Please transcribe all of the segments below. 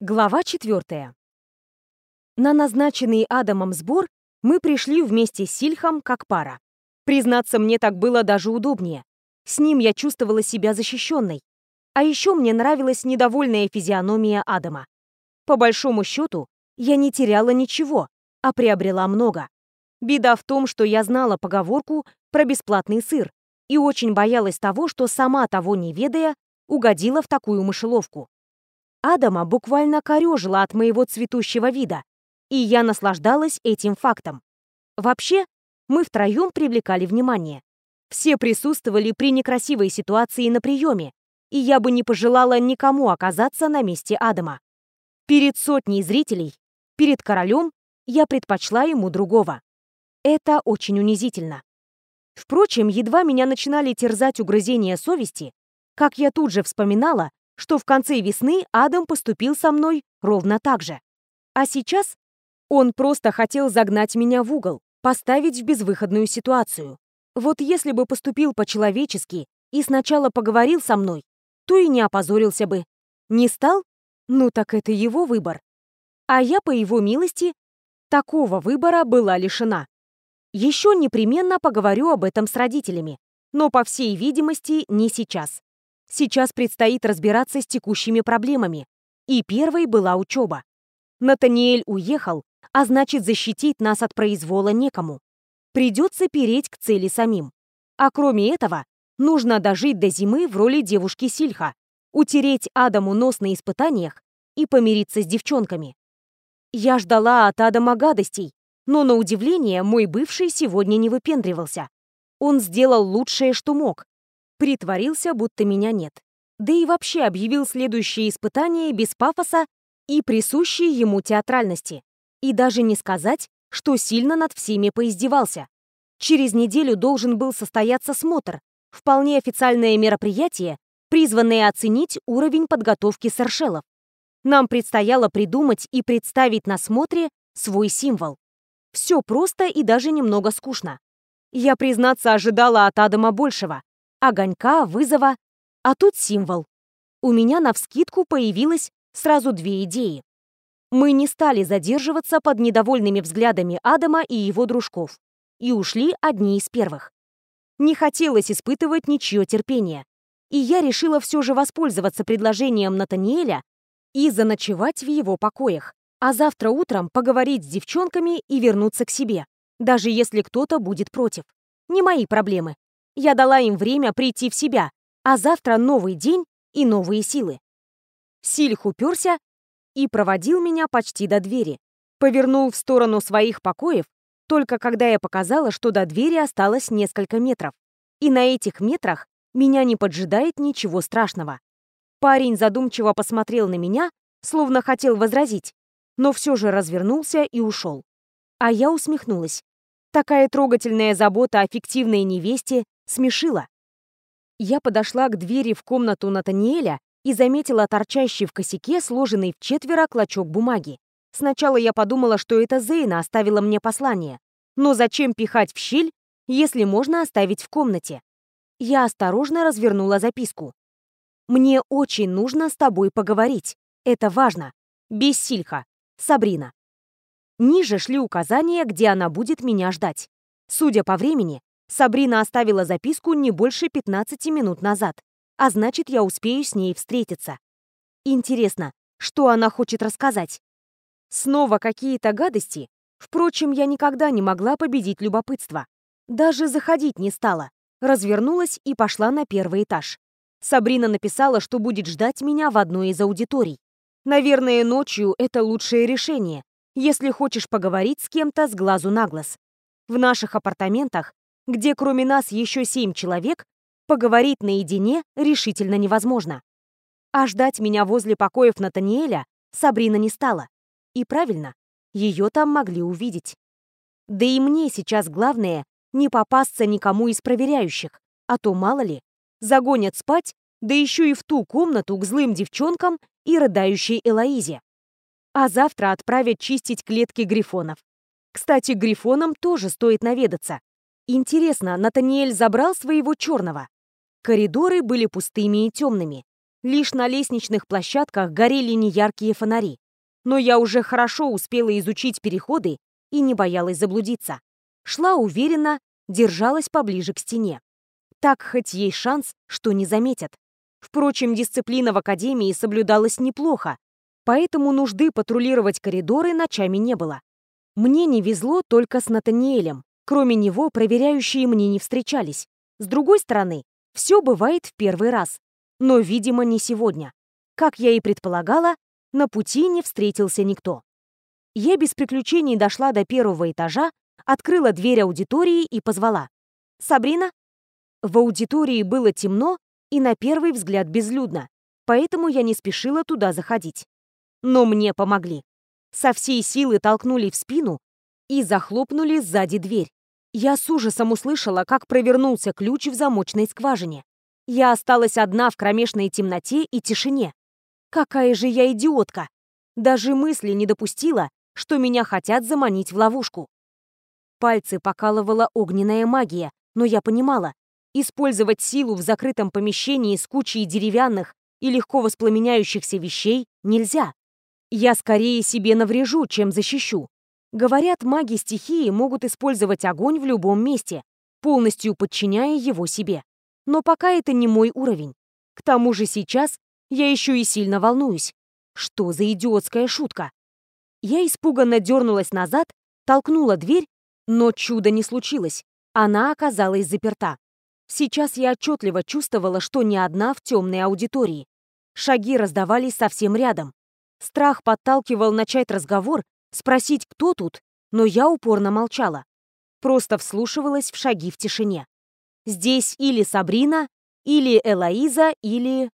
Глава четвертая. На назначенный Адамом сбор мы пришли вместе с Сильхом как пара. Признаться, мне так было даже удобнее. С ним я чувствовала себя защищенной. А еще мне нравилась недовольная физиономия Адама. По большому счету, я не теряла ничего, а приобрела много. Беда в том, что я знала поговорку про бесплатный сыр и очень боялась того, что сама того не ведая, угодила в такую мышеловку. Адама буквально корежила от моего цветущего вида, и я наслаждалась этим фактом. Вообще, мы втроем привлекали внимание. Все присутствовали при некрасивой ситуации на приеме, и я бы не пожелала никому оказаться на месте Адама. Перед сотней зрителей, перед королем, я предпочла ему другого. Это очень унизительно. Впрочем, едва меня начинали терзать угрызения совести, как я тут же вспоминала, что в конце весны Адам поступил со мной ровно так же. А сейчас он просто хотел загнать меня в угол, поставить в безвыходную ситуацию. Вот если бы поступил по-человечески и сначала поговорил со мной, то и не опозорился бы. Не стал? Ну так это его выбор. А я, по его милости, такого выбора была лишена. Еще непременно поговорю об этом с родителями, но, по всей видимости, не сейчас. Сейчас предстоит разбираться с текущими проблемами. И первой была учеба. Натаниэль уехал, а значит защитить нас от произвола некому. Придется переть к цели самим. А кроме этого, нужно дожить до зимы в роли девушки Сильха, утереть Адаму нос на испытаниях и помириться с девчонками. Я ждала от Адама гадостей, но на удивление мой бывший сегодня не выпендривался. Он сделал лучшее, что мог, притворился, будто меня нет. Да и вообще объявил следующее испытание без пафоса и присущей ему театральности. И даже не сказать, что сильно над всеми поиздевался. Через неделю должен был состояться смотр, вполне официальное мероприятие, призванное оценить уровень подготовки саршелов. Нам предстояло придумать и представить на смотре свой символ. Все просто и даже немного скучно. Я, признаться, ожидала от Адама большего огонька, вызова, а тут символ. У меня навскидку появилось сразу две идеи. Мы не стали задерживаться под недовольными взглядами Адама и его дружков и ушли одни из первых. Не хотелось испытывать ничье терпение, и я решила все же воспользоваться предложением Натаниэля и заночевать в его покоях, а завтра утром поговорить с девчонками и вернуться к себе, даже если кто-то будет против. Не мои проблемы. Я дала им время прийти в себя, а завтра новый день и новые силы. Сильх уперся и проводил меня почти до двери. Повернул в сторону своих покоев, только когда я показала, что до двери осталось несколько метров. И на этих метрах меня не поджидает ничего страшного. Парень задумчиво посмотрел на меня, словно хотел возразить, но все же развернулся и ушел. А я усмехнулась. Такая трогательная забота о фиктивной невесте смешило. Я подошла к двери в комнату Натаниэля и заметила торчащий в косяке сложенный в четверо клочок бумаги. Сначала я подумала, что это Зейна оставила мне послание. Но зачем пихать в щель, если можно оставить в комнате? Я осторожно развернула записку. «Мне очень нужно с тобой поговорить. Это важно. Без Сильха. Сабрина». Ниже шли указания, где она будет меня ждать. Судя по времени, Сабрина оставила записку не больше 15 минут назад, а значит, я успею с ней встретиться. Интересно, что она хочет рассказать? Снова какие-то гадости? Впрочем, я никогда не могла победить любопытство. Даже заходить не стала. Развернулась и пошла на первый этаж. Сабрина написала, что будет ждать меня в одной из аудиторий. Наверное, ночью это лучшее решение, если хочешь поговорить с кем-то с глазу на глаз. В наших апартаментах где кроме нас еще семь человек, поговорить наедине решительно невозможно. А ждать меня возле покоев Натаниэля Сабрина не стала. И правильно, ее там могли увидеть. Да и мне сейчас главное не попасться никому из проверяющих, а то, мало ли, загонят спать, да еще и в ту комнату к злым девчонкам и рыдающей Элоизе. А завтра отправят чистить клетки грифонов. Кстати, грифонам тоже стоит наведаться. Интересно, Натаниэль забрал своего черного? Коридоры были пустыми и темными. Лишь на лестничных площадках горели неяркие фонари. Но я уже хорошо успела изучить переходы и не боялась заблудиться. Шла уверенно, держалась поближе к стене. Так хоть есть шанс, что не заметят. Впрочем, дисциплина в академии соблюдалась неплохо, поэтому нужды патрулировать коридоры ночами не было. Мне не везло только с Натаниэлем. Кроме него, проверяющие мне не встречались. С другой стороны, все бывает в первый раз. Но, видимо, не сегодня. Как я и предполагала, на пути не встретился никто. Я без приключений дошла до первого этажа, открыла дверь аудитории и позвала. «Сабрина?» В аудитории было темно и на первый взгляд безлюдно, поэтому я не спешила туда заходить. Но мне помогли. Со всей силы толкнули в спину и захлопнули сзади дверь. Я с ужасом услышала, как провернулся ключ в замочной скважине. Я осталась одна в кромешной темноте и тишине. Какая же я идиотка! Даже мысли не допустила, что меня хотят заманить в ловушку. Пальцы покалывала огненная магия, но я понимала, использовать силу в закрытом помещении с кучей деревянных и легко воспламеняющихся вещей нельзя. Я скорее себе наврежу, чем защищу. Говорят, маги стихии могут использовать огонь в любом месте, полностью подчиняя его себе. Но пока это не мой уровень. К тому же сейчас я еще и сильно волнуюсь. Что за идиотская шутка? Я испуганно дернулась назад, толкнула дверь, но чуда не случилось. Она оказалась заперта. Сейчас я отчетливо чувствовала, что не одна в темной аудитории. Шаги раздавались совсем рядом. Страх подталкивал начать разговор, спросить, кто тут, но я упорно молчала. Просто вслушивалась в шаги в тишине. Здесь или Сабрина, или Элоиза, или...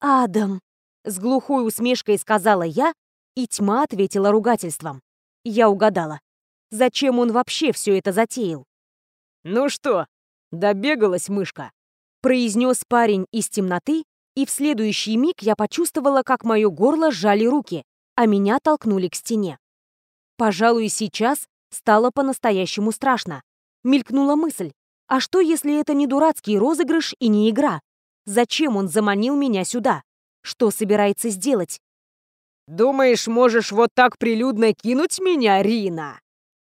«Адам», — с глухой усмешкой сказала я, и тьма ответила ругательством. Я угадала. Зачем он вообще все это затеял? «Ну что, добегалась мышка?» произнес парень из темноты, и в следующий миг я почувствовала, как мое горло сжали руки, а меня толкнули к стене. Пожалуй, сейчас стало по-настоящему страшно. Мелькнула мысль, а что, если это не дурацкий розыгрыш и не игра? Зачем он заманил меня сюда? Что собирается сделать? «Думаешь, можешь вот так прилюдно кинуть меня, Рина?»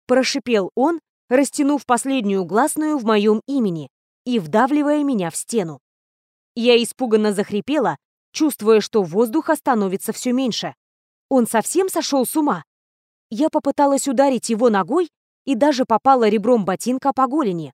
Прошипел он, растянув последнюю гласную в моем имени и вдавливая меня в стену. Я испуганно захрипела, чувствуя, что воздуха становится все меньше. Он совсем сошел с ума? Я попыталась ударить его ногой и даже попала ребром ботинка по голени.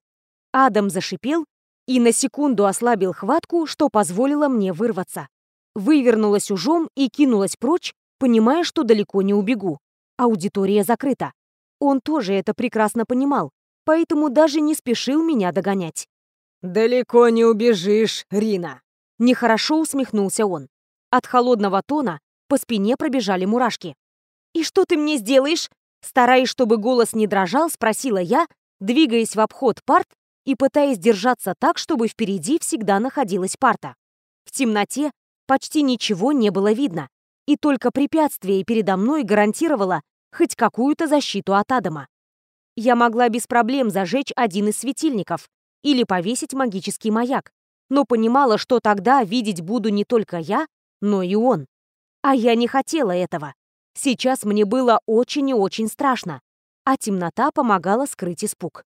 Адам зашипел и на секунду ослабил хватку, что позволило мне вырваться. Вывернулась ужом и кинулась прочь, понимая, что далеко не убегу. Аудитория закрыта. Он тоже это прекрасно понимал, поэтому даже не спешил меня догонять. «Далеко не убежишь, Рина!» Нехорошо усмехнулся он. От холодного тона по спине пробежали мурашки. «И что ты мне сделаешь?» Стараясь, чтобы голос не дрожал, спросила я, двигаясь в обход парт и пытаясь держаться так, чтобы впереди всегда находилась парта. В темноте почти ничего не было видно, и только препятствие передо мной гарантировало хоть какую-то защиту от Адама. Я могла без проблем зажечь один из светильников или повесить магический маяк, но понимала, что тогда видеть буду не только я, но и он. А я не хотела этого. Сейчас мне было очень и очень страшно, а темнота помогала скрыть испуг.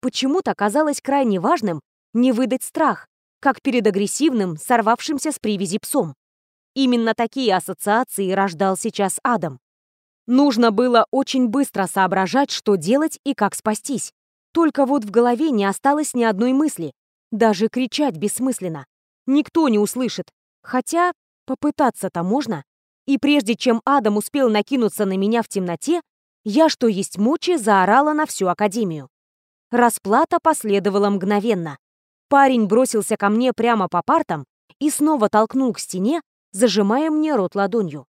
Почему-то казалось крайне важным не выдать страх, как перед агрессивным, сорвавшимся с привязи псом. Именно такие ассоциации рождал сейчас Адам. Нужно было очень быстро соображать, что делать и как спастись. Только вот в голове не осталось ни одной мысли. Даже кричать бессмысленно. Никто не услышит. Хотя попытаться-то можно. И прежде чем Адам успел накинуться на меня в темноте, я, что есть мочи, заорала на всю Академию. Расплата последовала мгновенно. Парень бросился ко мне прямо по партам и снова толкнул к стене, зажимая мне рот ладонью.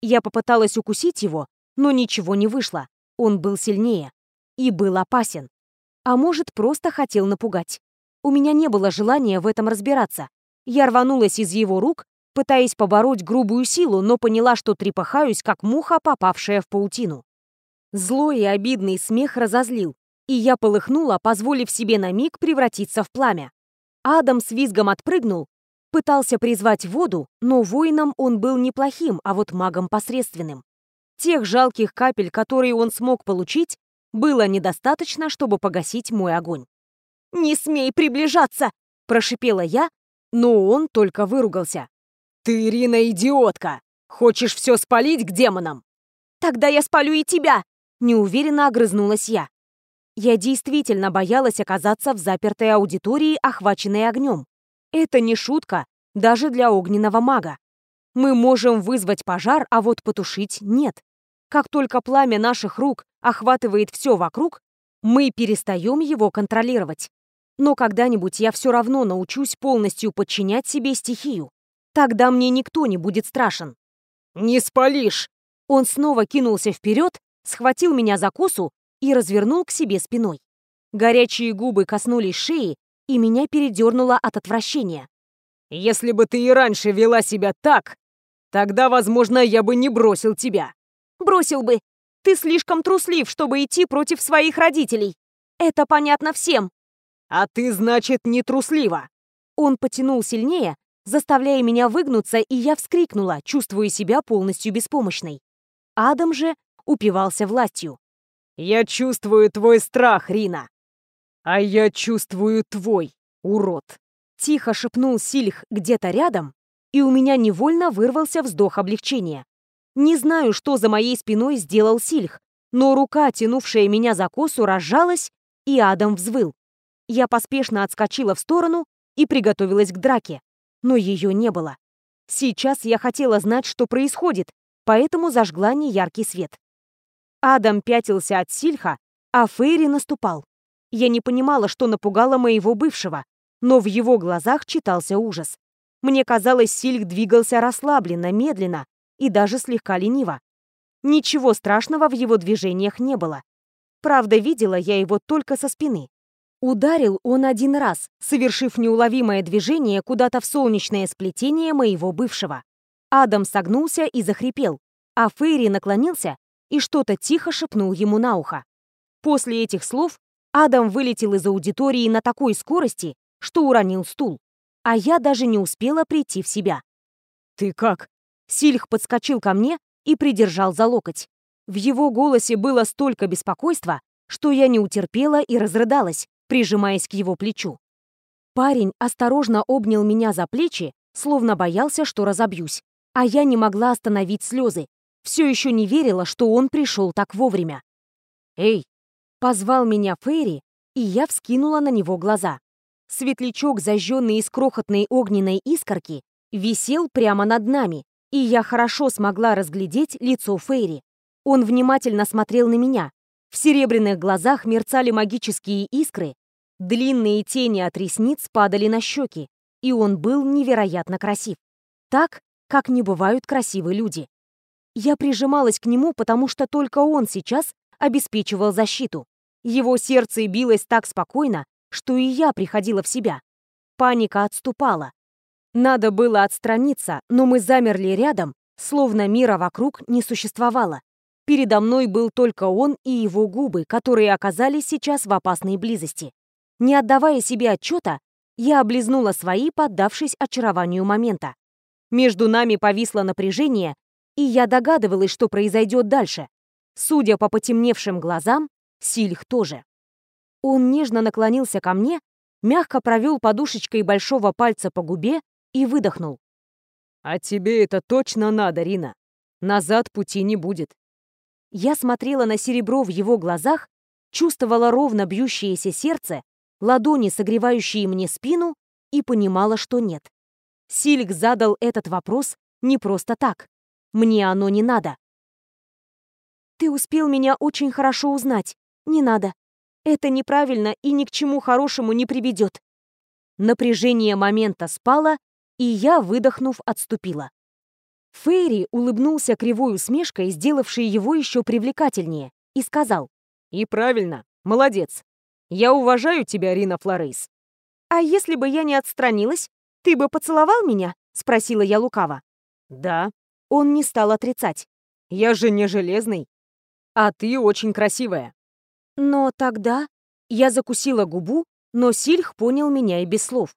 Я попыталась укусить его, но ничего не вышло. Он был сильнее. И был опасен. А может, просто хотел напугать. У меня не было желания в этом разбираться. Я рванулась из его рук пытаясь побороть грубую силу, но поняла, что трепыхаюсь, как муха, попавшая в паутину. Злой и обидный смех разозлил, и я полыхнула, позволив себе на миг превратиться в пламя. Адам с визгом отпрыгнул, Попытался призвать воду, но воином он был неплохим, а вот магом посредственным. Тех жалких капель, которые он смог получить, было недостаточно, чтобы погасить мой огонь. «Не смей приближаться!» – прошипела я, но он только выругался. «Ты, Ирина, идиотка! Хочешь все спалить к демонам?» «Тогда я спалю и тебя!» – неуверенно огрызнулась я. Я действительно боялась оказаться в запертой аудитории, охваченной огнем. Это не шутка, даже для огненного мага. Мы можем вызвать пожар, а вот потушить нет. Как только пламя наших рук охватывает все вокруг, мы перестаем его контролировать. Но когда-нибудь я все равно научусь полностью подчинять себе стихию. Тогда мне никто не будет страшен. «Не спалишь!» Он снова кинулся вперед, схватил меня за косу и развернул к себе спиной. Горячие губы коснулись шеи, и меня передернуло от отвращения. «Если бы ты и раньше вела себя так, тогда, возможно, я бы не бросил тебя». «Бросил бы. Ты слишком труслив, чтобы идти против своих родителей. Это понятно всем». «А ты, значит, не труслива». Он потянул сильнее, заставляя меня выгнуться, и я вскрикнула, чувствуя себя полностью беспомощной. Адам же упивался властью. «Я чувствую твой страх, Рина. А я чувствую твой, урод!» Тихо шепнул Сильх где-то рядом, и у меня невольно вырвался вздох облегчения. Не знаю, что за моей спиной сделал Сильх, но рука, тянувшая меня за косу, разжалась, и Адам взвыл. Я поспешно отскочила в сторону и приготовилась к драке, но ее не было. Сейчас я хотела знать, что происходит, поэтому зажгла неяркий свет. Адам пятился от Сильха, а Фейри наступал. Я не понимала, что напугало моего бывшего, но в его глазах читался ужас. Мне казалось, Сильх двигался расслабленно, медленно и даже слегка лениво. Ничего страшного в его движениях не было. Правда, видела я его только со спины. Ударил он один раз, совершив неуловимое движение куда-то в солнечное сплетение моего бывшего. Адам согнулся и захрипел, а Фейри наклонился и что-то тихо шепнул ему на ухо. После этих слов Адам вылетел из аудитории на такой скорости, что уронил стул, а я даже не успела прийти в себя. «Ты как?» Сильх подскочил ко мне и придержал за локоть. В его голосе было столько беспокойства, что я не утерпела и разрыдалась, прижимаясь к его плечу. Парень осторожно обнял меня за плечи, словно боялся, что разобьюсь, а я не могла остановить слезы, все еще не верила, что он пришел так вовремя. «Эй!» — позвал меня Фейри, и я вскинула на него глаза. Светлячок, зажженный из крохотной огненной искорки, висел прямо над нами, и я хорошо смогла разглядеть лицо Фейри. Он внимательно смотрел на меня. В серебряных глазах мерцали магические искры, длинные тени от ресниц падали на щеки, и он был невероятно красив. Так, как не бывают красивые люди. Я прижималась к нему, потому что только он сейчас обеспечивал защиту. Его сердце билось так спокойно, что и я приходила в себя. Паника отступала. Надо было отстраниться, но мы замерли рядом, словно мира вокруг не существовало. Передо мной был только он и его губы, которые оказались сейчас в опасной близости. Не отдавая себе отчета, я облизнула свои, поддавшись очарованию момента. Между нами повисло напряжение, и я догадывалась, что произойдет дальше. Судя по потемневшим глазам, Сильх тоже. Он нежно наклонился ко мне, мягко провел подушечкой большого пальца по губе и выдохнул. «А тебе это точно надо, Рина. Назад пути не будет». Я смотрела на серебро в его глазах, чувствовала ровно бьющееся сердце, ладони, согревающие мне спину, и понимала, что нет. Сильк задал этот вопрос не просто так. Мне оно не надо. «Ты успел меня очень хорошо узнать. Не надо. Это неправильно и ни к чему хорошему не приведет». Напряжение момента спало, и я, выдохнув, отступила. Фейри улыбнулся кривой усмешкой, сделавшей его еще привлекательнее, и сказал. «И правильно, молодец. Я уважаю тебя, Рина Флорейс». «А если бы я не отстранилась, ты бы поцеловал меня?» — спросила я лукаво. «Да». Он не стал отрицать. «Я же не железный. А ты очень красивая». Но тогда я закусила губу, но Сильх понял меня и без слов.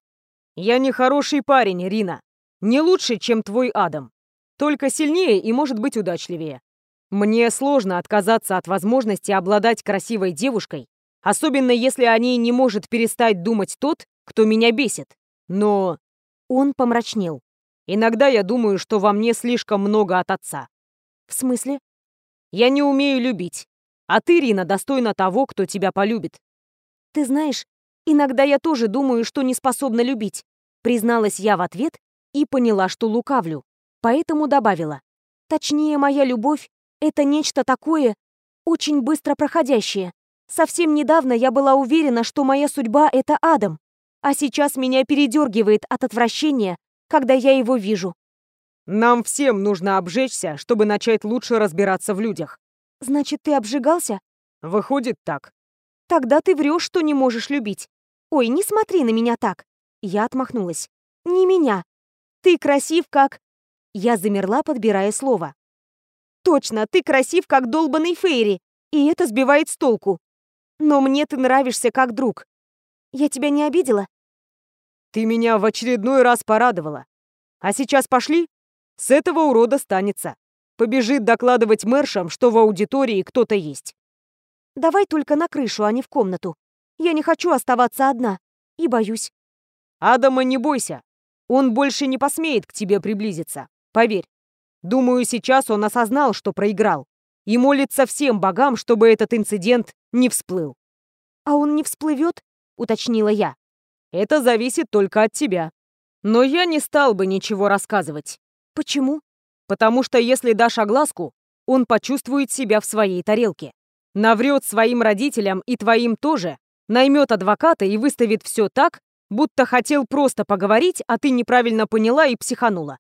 Я не хороший парень, Рина. Не лучше, чем твой Адам. Только сильнее и, может быть, удачливее. Мне сложно отказаться от возможности обладать красивой девушкой, особенно если о ней не может перестать думать тот, кто меня бесит. Но он помрачнел. Иногда я думаю, что во мне слишком много от отца. В смысле? Я не умею любить. А ты, Рина, достойна того, кто тебя полюбит. Ты знаешь, иногда я тоже думаю, что не способна любить. Призналась я в ответ и поняла, что лукавлю. Поэтому добавила. Точнее, моя любовь — это нечто такое, очень быстро проходящее. Совсем недавно я была уверена, что моя судьба — это Адам, а сейчас меня передергивает от отвращения, когда я его вижу. Нам всем нужно обжечься, чтобы начать лучше разбираться в людях. Значит, ты обжигался? Выходит так. Тогда ты врешь, что не можешь любить. Ой, не смотри на меня так. Я отмахнулась. Не меня. Ты красив как... Я замерла, подбирая слово. Точно, ты красив как долбаный Фейри, и это сбивает с толку. Но мне ты нравишься как друг. Я тебя не обидела? Ты меня в очередной раз порадовала. А сейчас пошли? С этого урода станется побежит докладывать мэршам, что в аудитории кто-то есть. Давай только на крышу, а не в комнату. Я не хочу оставаться одна. И боюсь. Адама не бойся. Он больше не посмеет к тебе приблизиться. Поверь. Думаю, сейчас он осознал, что проиграл. И молится всем богам, чтобы этот инцидент не всплыл. «А он не всплывет?» — уточнила я. «Это зависит только от тебя. Но я не стал бы ничего рассказывать». «Почему?» Потому что если дашь огласку, он почувствует себя в своей тарелке. Наврет своим родителям и твоим тоже, наймет адвоката и выставит все так, будто хотел просто поговорить, а ты неправильно поняла и психанула.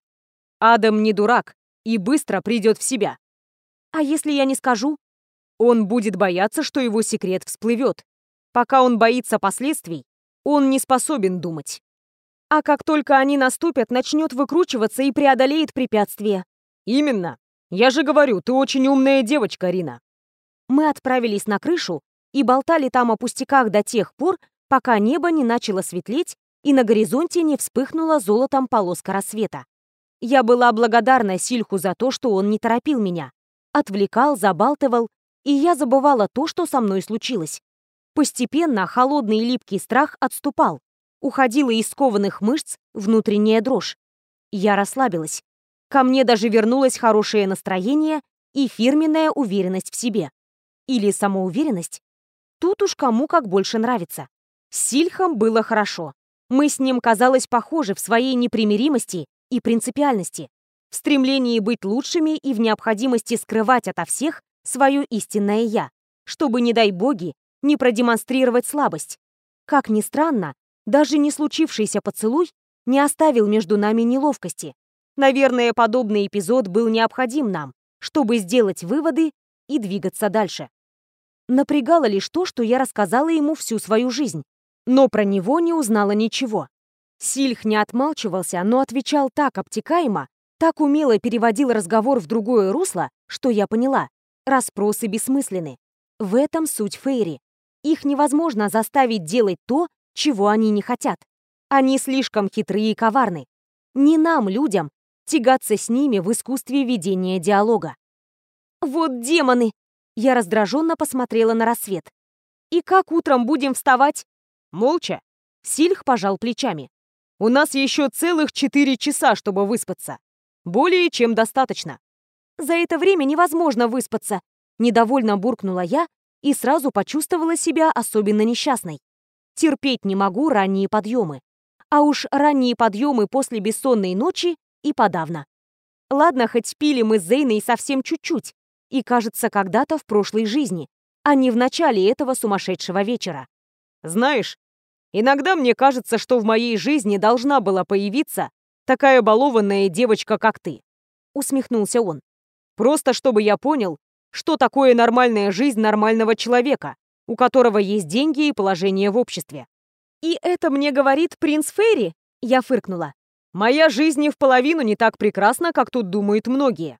Адам не дурак и быстро придет в себя. А если я не скажу? Он будет бояться, что его секрет всплывет. Пока он боится последствий, он не способен думать. А как только они наступят, начнет выкручиваться и преодолеет препятствия. «Именно. Я же говорю, ты очень умная девочка, Рина». Мы отправились на крышу и болтали там о пустяках до тех пор, пока небо не начало светлеть и на горизонте не вспыхнула золотом полоска рассвета. Я была благодарна Сильху за то, что он не торопил меня. Отвлекал, забалтывал, и я забывала то, что со мной случилось. Постепенно холодный и липкий страх отступал. Уходила из скованных мышц внутренняя дрожь. Я расслабилась. Ко мне даже вернулось хорошее настроение и фирменная уверенность в себе. Или самоуверенность. Тут уж кому как больше нравится. С Сильхом было хорошо. Мы с ним, казалось, похожи в своей непримиримости и принципиальности, в стремлении быть лучшими и в необходимости скрывать ото всех свое истинное «я», чтобы, не дай боги, не продемонстрировать слабость. Как ни странно, даже не случившийся поцелуй не оставил между нами неловкости, Наверное, подобный эпизод был необходим нам, чтобы сделать выводы и двигаться дальше. Напрягало лишь то, что я рассказала ему всю свою жизнь, но про него не узнала ничего. Сильх не отмалчивался, но отвечал так обтекаемо, так умело переводил разговор в другое русло, что я поняла. Распросы бессмысленны. В этом суть Фейри. Их невозможно заставить делать то, чего они не хотят. Они слишком хитрые и коварны. Не нам, людям, тягаться с ними в искусстве ведения диалога. «Вот демоны!» Я раздраженно посмотрела на рассвет. «И как утром будем вставать?» «Молча». Сильх пожал плечами. «У нас еще целых четыре часа, чтобы выспаться. Более чем достаточно». «За это время невозможно выспаться», — недовольно буркнула я и сразу почувствовала себя особенно несчастной. Терпеть не могу ранние подъемы. А уж ранние подъемы после бессонной ночи и подавно. Ладно, хоть пили мы с Зейной совсем чуть-чуть, и, кажется, когда-то в прошлой жизни, а не в начале этого сумасшедшего вечера. Знаешь, иногда мне кажется, что в моей жизни должна была появиться такая балованная девочка, как ты. Усмехнулся он. Просто чтобы я понял, что такое нормальная жизнь нормального человека, у которого есть деньги и положение в обществе. «И это мне говорит принц Ферри?» Я фыркнула. Моя жизнь и в половину не так прекрасна, как тут думают многие.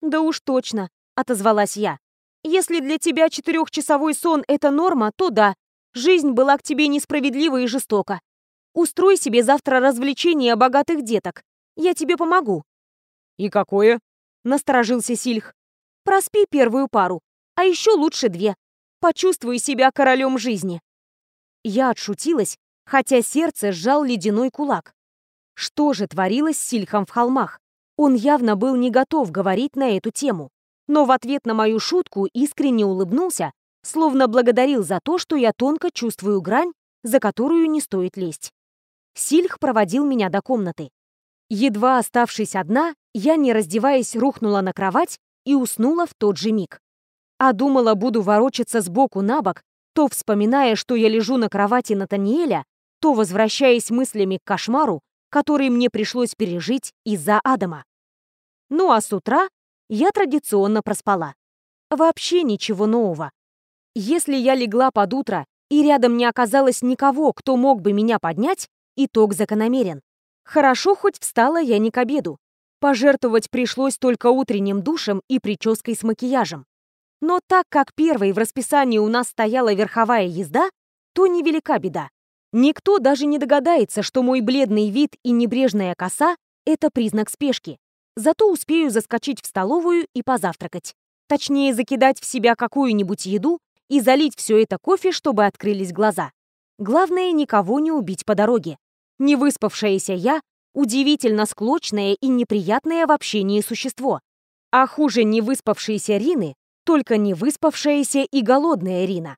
Да уж точно, отозвалась я. Если для тебя четырехчасовой сон — это норма, то да, жизнь была к тебе несправедлива и жестока. Устрой себе завтра развлечение богатых деток. Я тебе помогу». «И какое?» — насторожился Сильх. «Проспи первую пару, а еще лучше две. Почувствуй себя королем жизни». Я отшутилась, хотя сердце сжал ледяной кулак. Что же творилось с Сильхом в холмах? Он явно был не готов говорить на эту тему, но в ответ на мою шутку искренне улыбнулся, словно благодарил за то, что я тонко чувствую грань, за которую не стоит лезть. Сильх проводил меня до комнаты. Едва оставшись одна, я, не раздеваясь, рухнула на кровать и уснула в тот же миг. А думала, буду ворочаться сбоку на бок, то вспоминая, что я лежу на кровати Натаниэля, то возвращаясь мыслями к кошмару, который мне пришлось пережить из-за Адама. Ну а с утра я традиционно проспала. Вообще ничего нового. Если я легла под утро и рядом не оказалось никого, кто мог бы меня поднять, итог закономерен. Хорошо, хоть встала я не к обеду. Пожертвовать пришлось только утренним душем и прической с макияжем. Но так как первой в расписании у нас стояла верховая езда, то невелика беда. Никто даже не догадается, что мой бледный вид и небрежная коса — это признак спешки. Зато успею заскочить в столовую и позавтракать. Точнее, закидать в себя какую-нибудь еду и залить все это кофе, чтобы открылись глаза. Главное, никого не убить по дороге. Невыспавшаяся я — удивительно склочное и неприятное в общении существо. А хуже невыспавшейся Рины, только невыспавшаяся и голодная Рина.